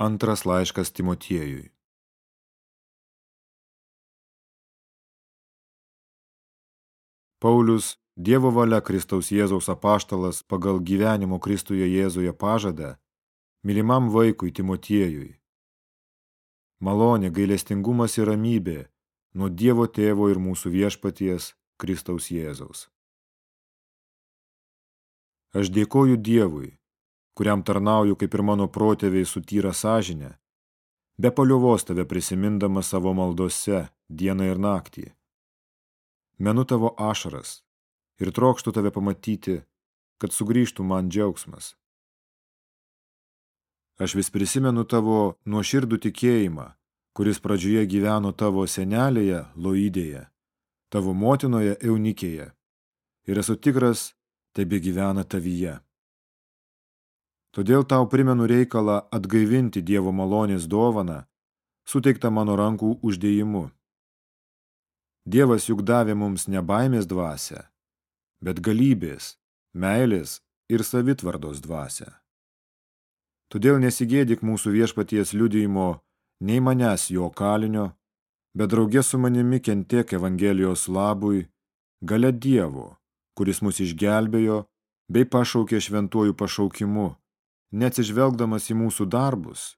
Antras laiškas Timotiejui. Paulius, Dievo valia Kristaus Jėzaus apaštalas pagal gyvenimo Kristuje Jėzuje pažadą, mylimam vaikui Timotiejui. Malonė, gailestingumas ir ramybė nuo Dievo tėvo ir mūsų viešpaties Kristaus Jėzaus. Aš dėkoju Dievui, kuriam tarnauju kaip ir mano protėviai su tyra sąžinė, be paliovos tave prisimindamas savo maldose dieną ir naktį. Menu tavo ašaras ir trokštų tave pamatyti, kad sugrįžtų man džiaugsmas. Aš vis prisimenu tavo nuoširdų tikėjimą, kuris pradžioje gyveno tavo senelėje Loidėje, tavo motinoje Eunikėje, ir esu tikras, tebe gyvena tavyje. Todėl tau primenu reikalą atgaivinti Dievo malonės dovaną, suteiktą mano rankų uždėjimu. Dievas juk davė mums ne baimės dvasę, bet galybės, meilės ir savitvardos dvasę. Todėl nesigėdik mūsų viešpaties liudijimo nei manęs jo kalinio, bet draugė su manimi kentiek Evangelijos labui, gale Dievo, kuris mus išgelbėjo bei pašaukė šventuoju pašaukimu, neatsižvelgdamas į mūsų darbus,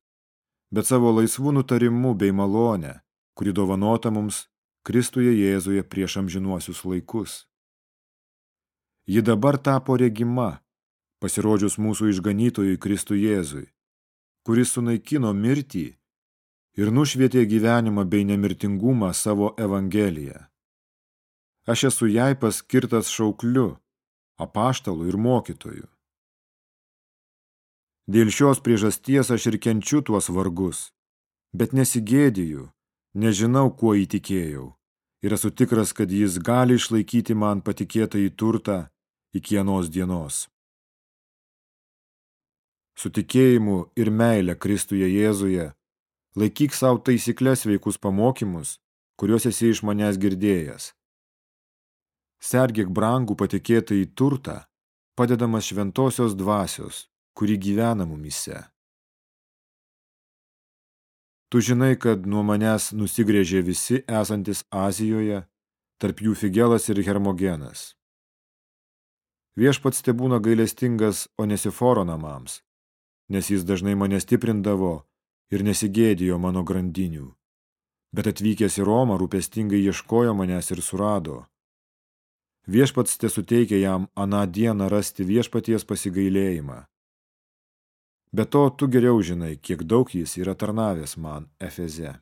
bet savo laisvų nutarimų bei malonę, kuri dovanota mums Kristuje Jėzuje prieš amžinuosius laikus. Ji dabar tapo regima, pasirodžius mūsų išganytojui Kristų Jėzui, kuris sunaikino mirtį ir nušvietė gyvenimą bei nemirtingumą savo Evangeliją. Aš esu jai paskirtas šaukliu, apaštalu ir mokytoju. Dėl šios priežasties aš ir kenčiu tuos vargus, bet nesigėdiju, Nežinau, kuo įtikėjau, ir esu tikras, kad jis gali išlaikyti man patikėtą į turtą iki vienos dienos. Su tikėjimu ir meilė Kristuje Jėzuje laikyk savo taisyklės veikus pamokymus, kuriuos esi iš manęs girdėjęs. Sergėk brangų patikėtą į turtą, padedamas šventosios dvasios, kuri gyvena mumise. Tu žinai, kad nuo manęs nusigrėžė visi esantis Azijoje, tarp jų Figelas ir Hermogenas. Viešpats te būna gailestingas Onesiforo namams, nes jis dažnai mane stiprindavo ir nesigėdijo mano grandinių. Bet atvykęs į Romą rūpestingai ieškojo manęs ir surado. Viešpats te suteikė jam aną dieną rasti viešpaties pasigailėjimą. Be to, tu geriau žinai, kiek daug jis yra tarnavęs man Efeze.